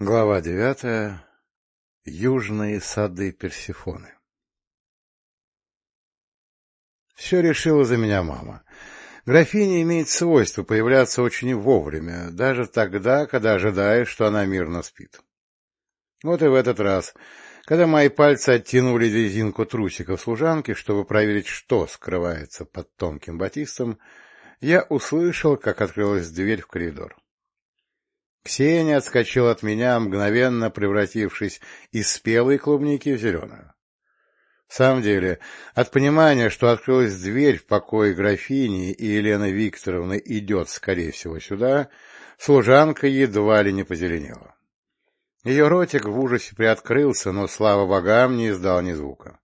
Глава девятая. Южные сады Персифоны. Все решила за меня мама. Графиня имеет свойство появляться очень вовремя, даже тогда, когда ожидаешь, что она мирно спит. Вот и в этот раз, когда мои пальцы оттянули резинку трусиков служанки, чтобы проверить, что скрывается под тонким батистом, я услышал, как открылась дверь в коридор. Ксения отскочила от меня, мгновенно превратившись из спелой клубники в зеленую. В самом деле, от понимания, что открылась дверь в покое графини, и Елена Викторовна идет, скорее всего, сюда, служанка едва ли не позеленела. Ее ротик в ужасе приоткрылся, но, слава богам, не издал ни звука. —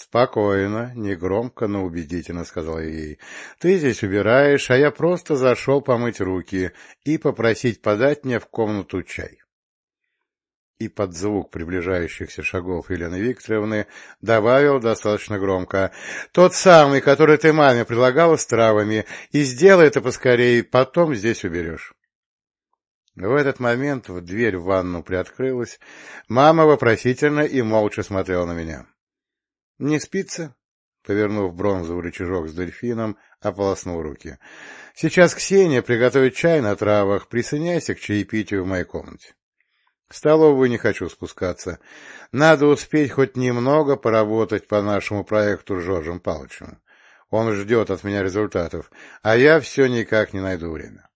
Спокойно, негромко, но убедительно, — сказал я ей. — Ты здесь убираешь, а я просто зашел помыть руки и попросить подать мне в комнату чай. И под звук приближающихся шагов Елены Викторовны добавил достаточно громко. — Тот самый, который ты маме предлагала с травами, и сделай это поскорее, потом здесь уберешь. В этот момент в дверь в ванну приоткрылась. Мама вопросительно и молча смотрела на меня. — «Не спится?» Повернув бронзовый рычажок с дельфином, ополоснул руки. «Сейчас Ксения приготовит чай на травах. Присоединяйся к чаепитию в моей комнате. В столовую не хочу спускаться. Надо успеть хоть немного поработать по нашему проекту с Жоржем Павловичем. Он ждет от меня результатов, а я все никак не найду время».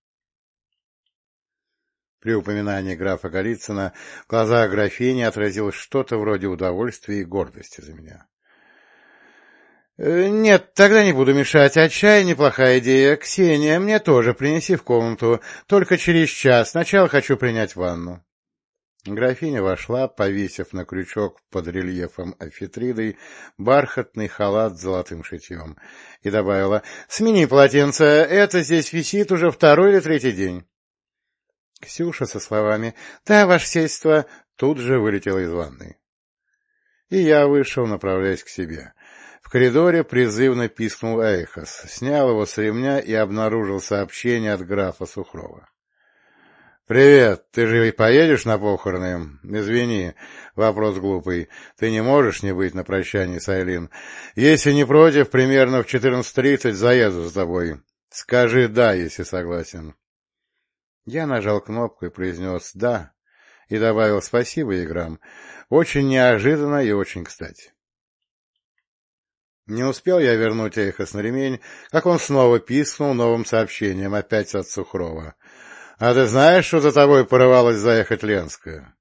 При упоминании графа Голицына в глазах графини отразилось что-то вроде удовольствия и гордости за меня. Э, — Нет, тогда не буду мешать, а чай неплохая идея. Ксения, мне тоже принеси в комнату, только через час. Сначала хочу принять ванну. Графиня вошла, повесив на крючок под рельефом афитридой бархатный халат с золотым шитьем, и добавила, — Смени полотенце, это здесь висит уже второй или третий день. Ксюша со словами «Да, ваше сельство» тут же вылетела из ванной. И я вышел, направляясь к себе. Коридоре призывно пискнул Эйхос, снял его с ремня и обнаружил сообщение от графа Сухрова. — Привет, ты же поедешь на похороны? Извини, вопрос глупый. Ты не можешь не быть на прощании с Айлин. Если не против, примерно в 14.30 заеду за тобой. Скажи «да», если согласен. Я нажал кнопку и произнес «да» и добавил «спасибо, Играм». Очень неожиданно и очень кстати. Не успел я вернуть Эйхос на ремень, как он снова пискнул новым сообщением, опять от Сухрова. — А ты знаешь, что за тобой порывалась заехать Ленская?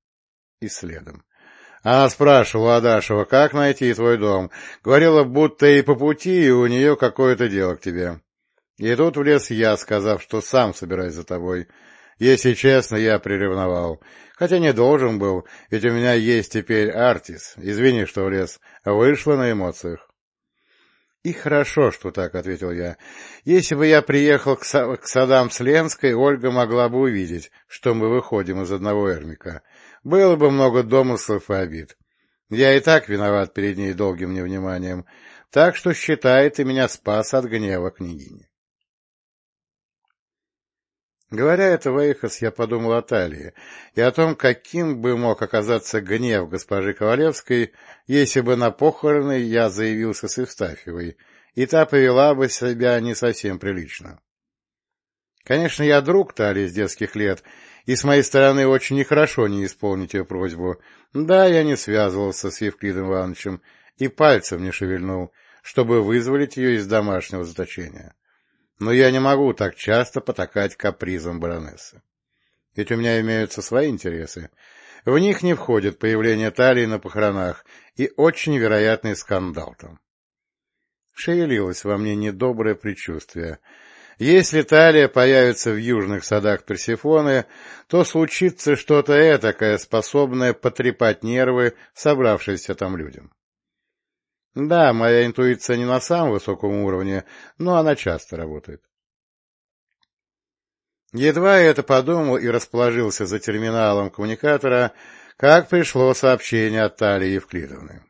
И следом. Она спрашивала Адашева, как найти твой дом. Говорила, будто и по пути, и у нее какое-то дело к тебе. И тут влез я, сказав, что сам собираюсь за тобой. Если честно, я приревновал. Хотя не должен был, ведь у меня есть теперь Артис. Извини, что влез. Вышло на эмоциях. — И хорошо, что так, — ответил я. — Если бы я приехал к, Са к садам с Ленской, Ольга могла бы увидеть, что мы выходим из одного эрмика. Было бы много домыслов и обид. Я и так виноват перед ней долгим невниманием, так что, считай, ты меня спас от гнева княгини. Говоря это, Вейхас, я подумал о Талии и о том, каким бы мог оказаться гнев госпожи Ковалевской, если бы на похороны я заявился с Евстафьевой, и та повела бы себя не совсем прилично. Конечно, я друг Талии с детских лет, и с моей стороны очень нехорошо не исполнить ее просьбу. Да, я не связывался с Евклидом Ивановичем и пальцем не шевельнул, чтобы вызволить ее из домашнего заточения но я не могу так часто потакать капризам баронессы. Ведь у меня имеются свои интересы. В них не входит появление талии на похоронах и очень вероятный скандал там. Шевелилось во мне недоброе предчувствие. Если талия появится в южных садах Персифоны, то случится что-то этакое, способное потрепать нервы собравшимся там людям. Да, моя интуиция не на самом высоком уровне, но она часто работает. Едва я это подумал и расположился за терминалом коммуникатора, как пришло сообщение от Талии Евклидовны.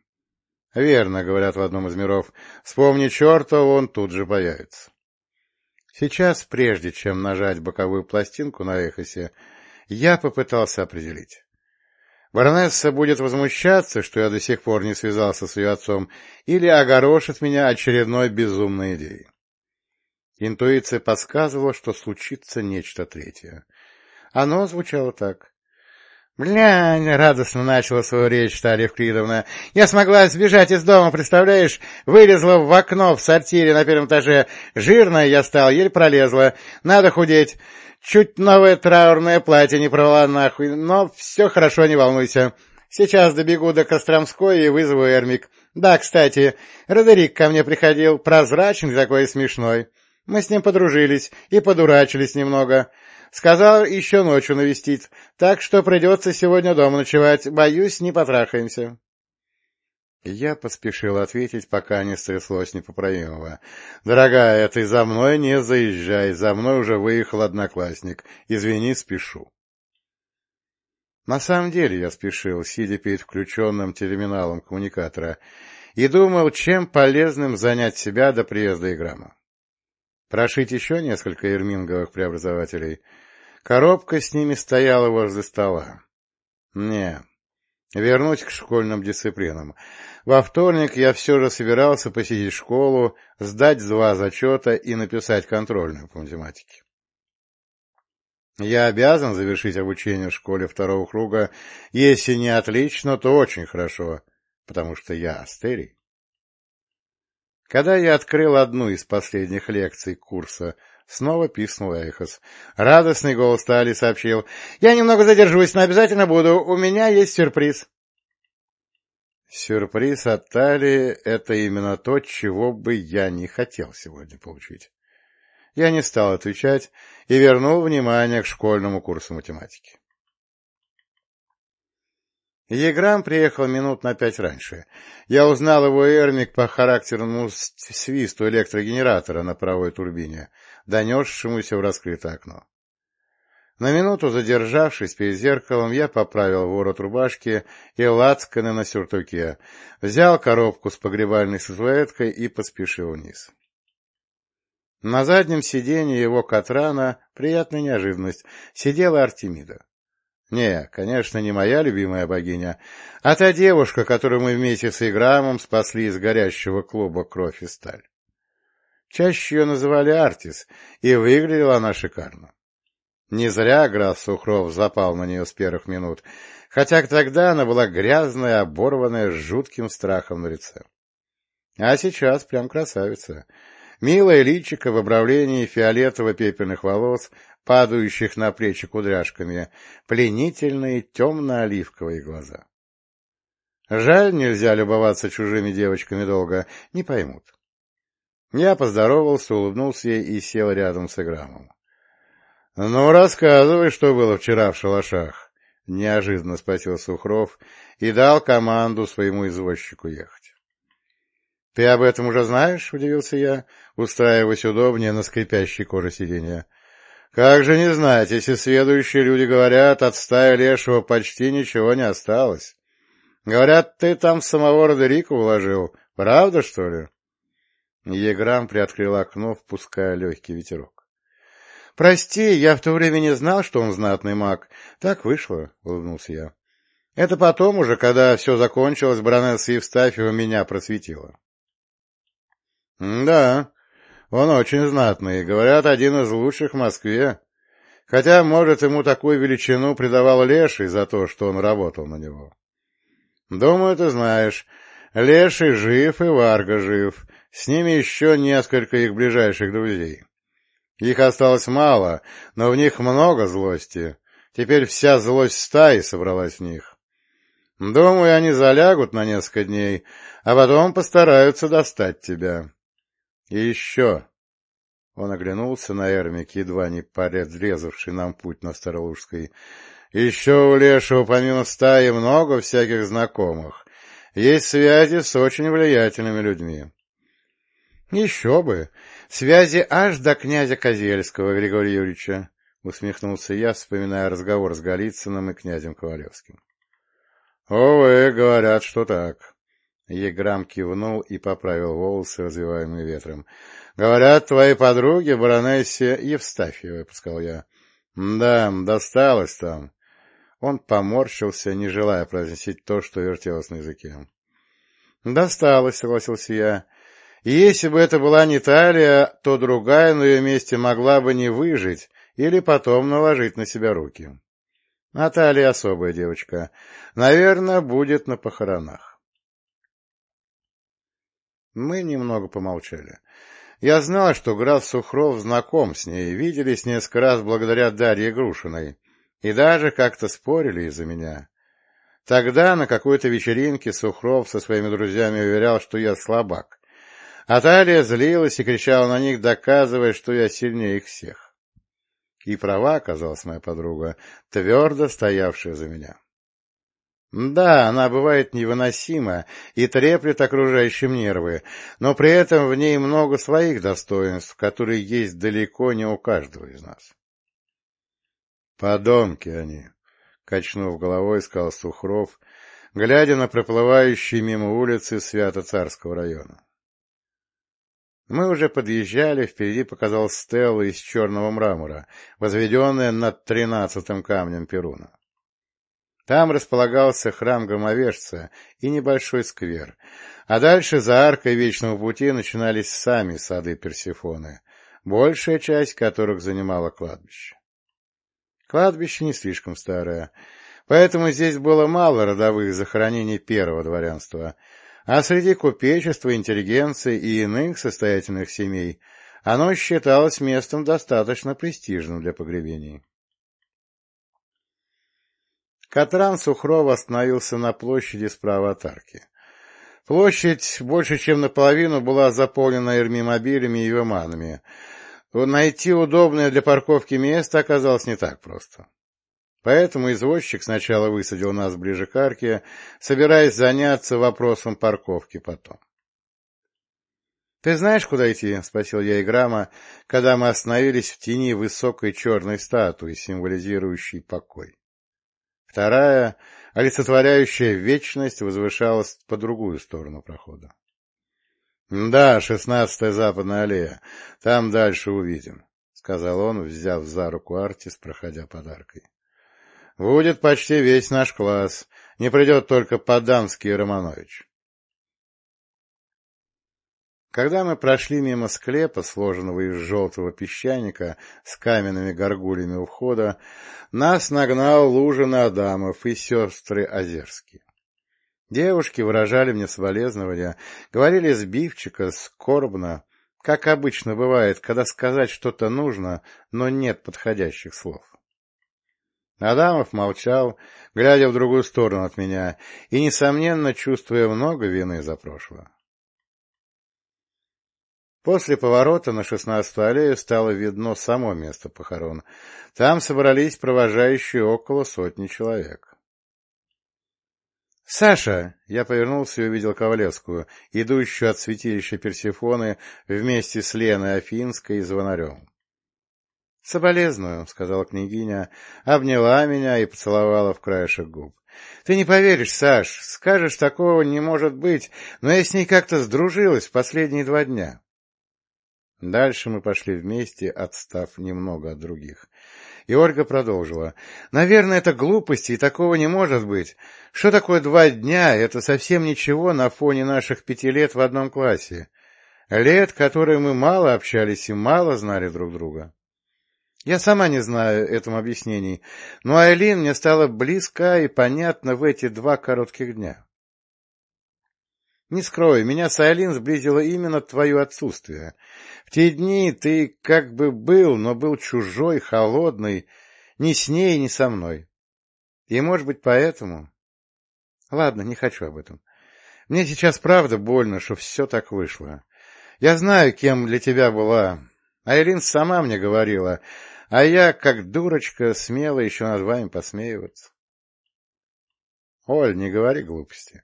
Верно, говорят в одном из миров, вспомни черта, он тут же появится. Сейчас, прежде чем нажать боковую пластинку на эхосе, я попытался определить. Баронесса будет возмущаться, что я до сих пор не связался с ее отцом, или огорошит меня очередной безумной идеей. Интуиция подсказывала, что случится нечто третье. Оно звучало так. «Глянь!» — радостно начала свою речь Тарья Евклидовна. «Я смогла сбежать из дома, представляешь? Вылезла в окно в сортире на первом этаже. Жирная я стала, еле пролезла. Надо худеть. Чуть новое траурное платье не провала нахуй, но все хорошо, не волнуйся. Сейчас добегу до Костромской и вызову Эрмик. Да, кстати, Родерик ко мне приходил, прозрачный такой смешной. Мы с ним подружились и подурачились немного. Сказал еще ночью навестить, так что придется сегодня дома ночевать. Боюсь, не потрахаемся. Я поспешил ответить, пока не стряслось непоправимого. — Дорогая, ты за мной не заезжай, за мной уже выехал одноклассник. Извини, спешу. На самом деле я спешил, сидя перед включенным терминалом коммуникатора, и думал, чем полезным занять себя до приезда Играма. Прошить еще несколько эрминговых преобразователей. Коробка с ними стояла возле стола. Не, вернуть к школьным дисциплинам. Во вторник я все же собирался посетить школу, сдать два зачета и написать контрольную по математике. Я обязан завершить обучение в школе второго круга, если не отлично, то очень хорошо, потому что я астерий. Когда я открыл одну из последних лекций курса, снова писнул Эйхос. Радостный голос Тали сообщил. — Я немного задержусь, но обязательно буду. У меня есть сюрприз. Сюрприз от Тали — это именно то, чего бы я не хотел сегодня получить. Я не стал отвечать и вернул внимание к школьному курсу математики. Еграм приехал минут на пять раньше. Я узнал его эрмик по характерному свисту электрогенератора на правой турбине, донесшемуся в раскрытое окно. На минуту задержавшись перед зеркалом, я поправил ворот рубашки и лацканы на сюртуке, взял коробку с погребальной статуэткой и поспешил вниз. На заднем сиденье его Катрана, приятная неожиданность, сидела Артемида. Не, конечно, не моя любимая богиня, а та девушка, которую мы вместе с Играмом спасли из горящего клуба «Кровь и сталь». Чаще ее называли Артис, и выглядела она шикарно. Не зря граф Сухров запал на нее с первых минут, хотя тогда она была грязная, оборванная, с жутким страхом на лице. А сейчас прям красавица. Милая личико в обравлении фиолетово-пепельных волос, падающих на плечи кудряшками, пленительные темно-оливковые глаза. Жаль, нельзя любоваться чужими девочками долго, не поймут. Я поздоровался, улыбнулся ей и сел рядом с Играмом. — Ну, рассказывай, что было вчера в шалашах, — неожиданно спросил Сухров и дал команду своему извозчику ехать. — Ты об этом уже знаешь? — удивился я, устраиваясь удобнее на скрипящей коже сиденья. — Как же не знать, если следующие люди говорят, от стаи лешего почти ничего не осталось. Говорят, ты там самого Родерика уложил. Правда, что ли? Еграм приоткрыл окно, впуская легкий ветерок. — Прости, я в то время не знал, что он знатный маг. Так вышло, — улыбнулся я. — Это потом уже, когда все закончилось, баронесса Евстафьева меня просветила. — Да, он очень знатный, говорят, один из лучших в Москве. Хотя, может, ему такую величину придавал Леший за то, что он работал на него. Думаю, ты знаешь, Леший жив и Варга жив, с ними еще несколько их ближайших друзей. Их осталось мало, но в них много злости. Теперь вся злость стаи собралась в них. Думаю, они залягут на несколько дней, а потом постараются достать тебя. И еще... Он оглянулся на Эрмик, едва не подрезавший нам путь на Старолужской. Еще у Лешего помимо стаи много всяких знакомых. Есть связи с очень влиятельными людьми. Еще бы! Связи аж до князя Козельского Григория Юрьевича, — усмехнулся я, вспоминая разговор с Голицыным и князем Ковалевским. — Овы, говорят, что так. Еграм кивнул и поправил волосы, развиваемые ветром. — Говорят, твои подруги, баронессе Евстафьевой, — сказал я. — Да, досталось там. Он поморщился, не желая произносить то, что вертелось на языке. — Досталось, — согласился я. Если бы это была не Талия, то другая на ее месте могла бы не выжить или потом наложить на себя руки. Наталья особая девочка. Наверное, будет на похоронах. Мы немного помолчали. Я знал, что граф Сухров знаком с ней, виделись несколько раз благодаря Дарье Грушиной, и даже как-то спорили из-за меня. Тогда на какой-то вечеринке Сухров со своими друзьями уверял, что я слабак, а Талия злилась и кричала на них, доказывая, что я сильнее их всех. И права оказалась моя подруга, твердо стоявшая за меня. Да, она бывает невыносима и треплет окружающим нервы, но при этом в ней много своих достоинств, которые есть далеко не у каждого из нас. «Подонки они!» — качнув головой, сказал Сухров, глядя на проплывающие мимо улицы Свято-Царского района. Мы уже подъезжали, впереди показалась стелла из черного мрамора, возведенная над тринадцатым камнем Перуна. Там располагался храм громовержца и небольшой сквер, а дальше за аркой Вечного Пути начинались сами сады Персифоны, большая часть которых занимала кладбище. Кладбище не слишком старое, поэтому здесь было мало родовых захоронений первого дворянства, а среди купечества, интеллигенции и иных состоятельных семей оно считалось местом достаточно престижным для погребений. Катран Сухрова остановился на площади справа от арки. Площадь больше чем наполовину была заполнена эрмимобилями и виманами. Найти удобное для парковки место оказалось не так просто. Поэтому извозчик сначала высадил нас ближе к арке, собираясь заняться вопросом парковки потом. — Ты знаешь, куда идти? — спросил я Играма, когда мы остановились в тени высокой черной статуи, символизирующей покой. Вторая, олицетворяющая вечность, возвышалась по другую сторону прохода. — Да, шестнадцатая западная аллея. Там дальше увидим, — сказал он, взяв за руку Артис, проходя подаркой. — Будет почти весь наш класс. Не придет только Поданский и Романович. Когда мы прошли мимо склепа, сложенного из желтого песчаника с каменными горгулями у входа, нас нагнал Лужин Адамов и сестры Озерские. Девушки выражали мне соболезнования, говорили сбивчико, скорбно, как обычно бывает, когда сказать что-то нужно, но нет подходящих слов. Адамов молчал, глядя в другую сторону от меня и, несомненно, чувствуя много вины за прошлое. После поворота на шестнадцатую аллею стало видно само место похорон. Там собрались провожающие около сотни человек. «Саша!» — я повернулся и увидел Ковалевскую, идущую от святилища Персифоны вместе с Леной Афинской и Звонарем. «Соболезную», — сказала княгиня, обняла меня и поцеловала в краешек губ. «Ты не поверишь, Саш, скажешь, такого не может быть, но я с ней как-то сдружилась в последние два дня». Дальше мы пошли вместе, отстав немного от других. И Ольга продолжила. «Наверное, это глупости, и такого не может быть. Что такое два дня? Это совсем ничего на фоне наших пяти лет в одном классе. Лет, которые мы мало общались и мало знали друг друга». Я сама не знаю этому объяснений, но Айлин мне стала близка и понятна в эти два коротких дня. Не скрою, меня с Айлин сблизило именно твое отсутствие. В те дни ты как бы был, но был чужой, холодный, ни с ней, ни со мной. И, может быть, поэтому... Ладно, не хочу об этом. Мне сейчас правда больно, что все так вышло. Я знаю, кем для тебя была. Айлин сама мне говорила, а я, как дурочка, смела еще над вами посмеиваться. Оль, не говори глупости.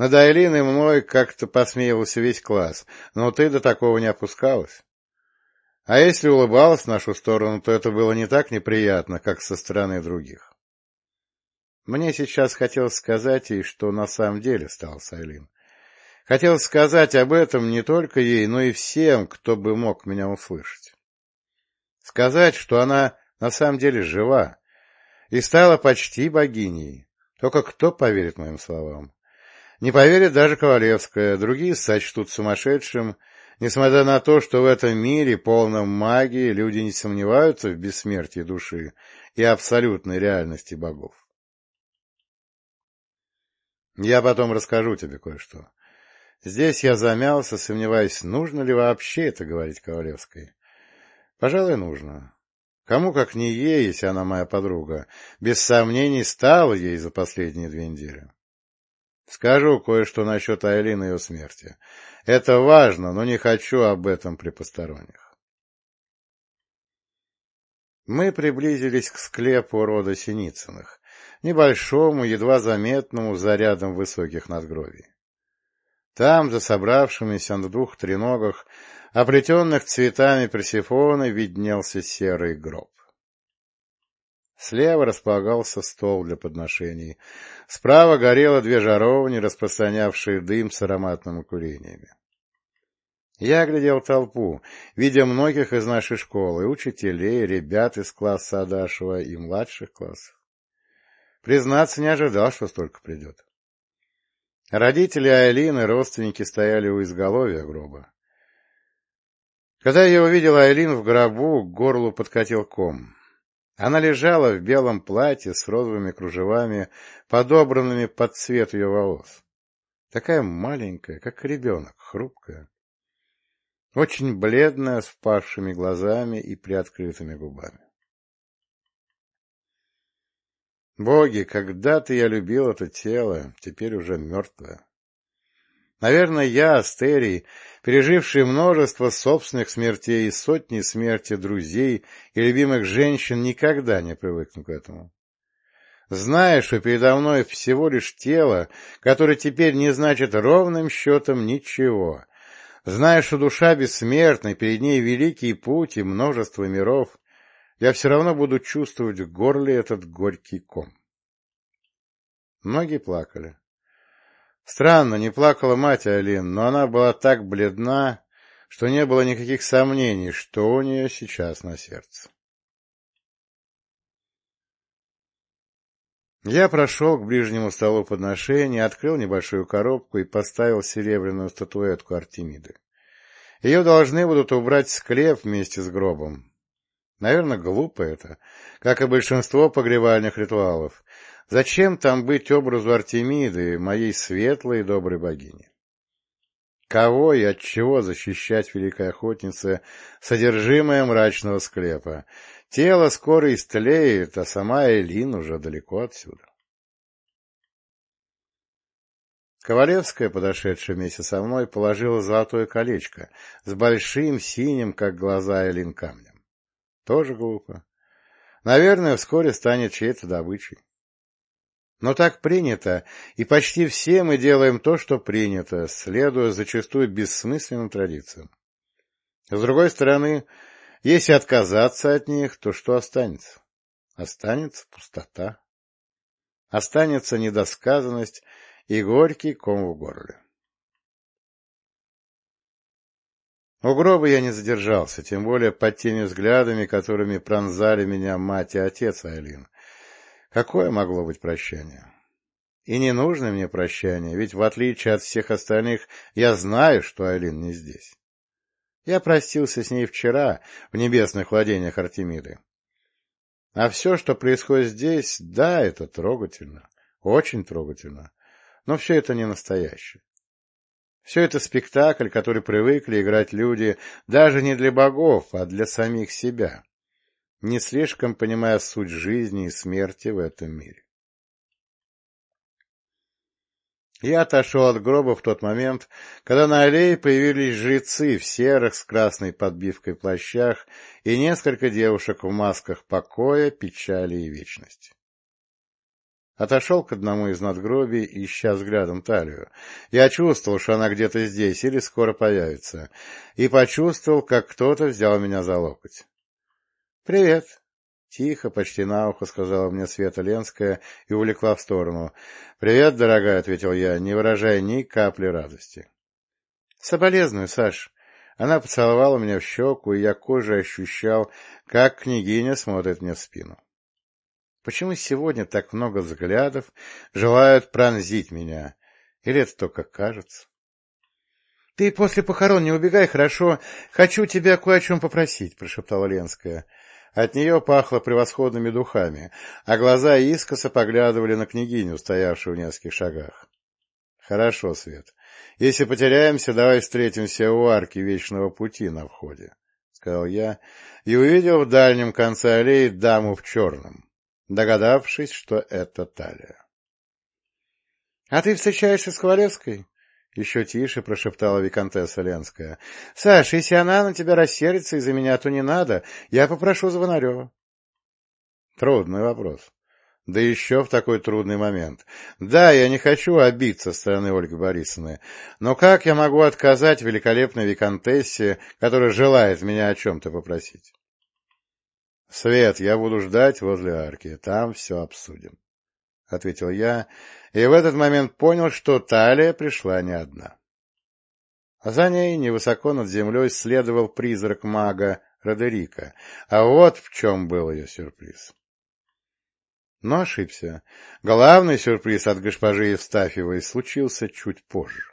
Над Айлиной мной как-то посмеивался весь класс, но ты до такого не опускалась. А если улыбалась в нашу сторону, то это было не так неприятно, как со стороны других. Мне сейчас хотелось сказать ей, что на самом деле стал Айлин. Хотелось сказать об этом не только ей, но и всем, кто бы мог меня услышать. Сказать, что она на самом деле жива и стала почти богиней. Только кто поверит моим словам? Не поверит даже Ковалевская, другие сочтут сумасшедшим, несмотря на то, что в этом мире, полном магии, люди не сомневаются в бессмертии души и абсолютной реальности богов. Я потом расскажу тебе кое-что. Здесь я замялся, сомневаясь, нужно ли вообще это говорить Ковалевской. Пожалуй, нужно. Кому, как не ей, если она моя подруга, без сомнений стала ей за последние две недели. Скажу кое-что насчет Айлины и ее смерти. Это важно, но не хочу об этом при посторонних. Мы приблизились к склепу рода Синицыных, небольшому, едва заметному, за рядом высоких надгробий. Там, за собравшимися на двух треногах, оплетенных цветами Персифоны, виднелся серый гроб. Слева располагался стол для подношений. Справа горело две жаровни, распространявшие дым с ароматными курениями. Я глядел толпу, видя многих из нашей школы, учителей, ребят из класса Адашева и младших классов. Признаться, не ожидал, что столько придет. Родители Айлины, родственники стояли у изголовья гроба. Когда я увидел Айлин в гробу, к горлу подкатил ком. Она лежала в белом платье с розовыми кружевами, подобранными под цвет ее волос. Такая маленькая, как ребенок, хрупкая. Очень бледная, с впавшими глазами и приоткрытыми губами. Боги, когда-то я любил это тело, теперь уже мертвое. Наверное, я, Астерий, переживший множество собственных смертей и сотни смерти друзей и любимых женщин, никогда не привыкну к этому. Зная, что передо мной всего лишь тело, которое теперь не значит ровным счетом ничего, зная, что душа бессмертна, перед ней великий путь и множество миров, я все равно буду чувствовать в горле этот горький ком. Многие плакали. Странно, не плакала мать Алин, но она была так бледна, что не было никаких сомнений, что у нее сейчас на сердце. Я прошел к ближнему столу подношения, открыл небольшую коробку и поставил серебряную статуэтку Артемиды. Ее должны будут убрать в склеп вместе с гробом. Наверное, глупо это, как и большинство погребальных ритуалов, Зачем там быть образу Артемиды, моей светлой и доброй богини? Кого и от чего защищать великой охотнице содержимое мрачного склепа? Тело скоро истлеет, а сама Элин уже далеко отсюда. Ковалевская, подошедшая вместе со мной, положила золотое колечко с большим синим, как глаза Элин, камнем. Тоже глупо. Наверное, вскоре станет чьей-то добычей. Но так принято, и почти все мы делаем то, что принято, следуя зачастую бессмысленным традициям. С другой стороны, если отказаться от них, то что останется? Останется пустота. Останется недосказанность и горький ком в горле. У гроба я не задержался, тем более под теми взглядами, которыми пронзали меня мать и отец Айлин, Какое могло быть прощание? И не нужно мне прощание, ведь в отличие от всех остальных я знаю, что Айлин не здесь. Я простился с ней вчера в небесных владениях Артемиды. А все, что происходит здесь, да, это трогательно, очень трогательно, но все это не настоящее. Все это спектакль, который привыкли играть люди даже не для богов, а для самих себя не слишком понимая суть жизни и смерти в этом мире. Я отошел от гроба в тот момент, когда на аллее появились жрецы в серых с красной подбивкой плащах и несколько девушек в масках покоя, печали и вечности. Отошел к одному из надгробий, ища взглядом талию. Я чувствовал, что она где-то здесь или скоро появится, и почувствовал, как кто-то взял меня за локоть. «Привет!» — тихо, почти на ухо сказала мне Света Ленская и увлекла в сторону. «Привет, дорогая!» — ответил я, не выражая ни капли радости. «Соболезную, Саш. Она поцеловала меня в щеку, и я кожей ощущал, как княгиня смотрит мне в спину. Почему сегодня так много взглядов желают пронзить меня? Или это только кажется? — Ты после похорон не убегай, хорошо? Хочу тебя кое о чем попросить, — прошептала Ленская. От нее пахло превосходными духами, а глаза искоса поглядывали на княгиню, стоявшую в нескольких шагах. — Хорошо, Свет. Если потеряемся, давай встретимся у арки Вечного Пути на входе, — сказал я, и увидел в дальнем конце аллеи даму в черном догадавшись, что это талия. — А ты встречаешься с Ковалевской? — еще тише прошептала виконтесса Ленская. — Саш, если она на тебя рассердится из-за меня, то не надо. Я попрошу Звонарева. Трудный вопрос. Да еще в такой трудный момент. Да, я не хочу обидеться со стороны Ольги Борисовны, но как я могу отказать великолепной виконтессе, которая желает меня о чем-то попросить? — Свет, я буду ждать возле арки, там все обсудим, — ответил я, и в этот момент понял, что Талия пришла не одна. За ней невысоко над землей следовал призрак мага Родерика, а вот в чем был ее сюрприз. Но ошибся. Главный сюрприз от госпожи Евстафьевой случился чуть позже.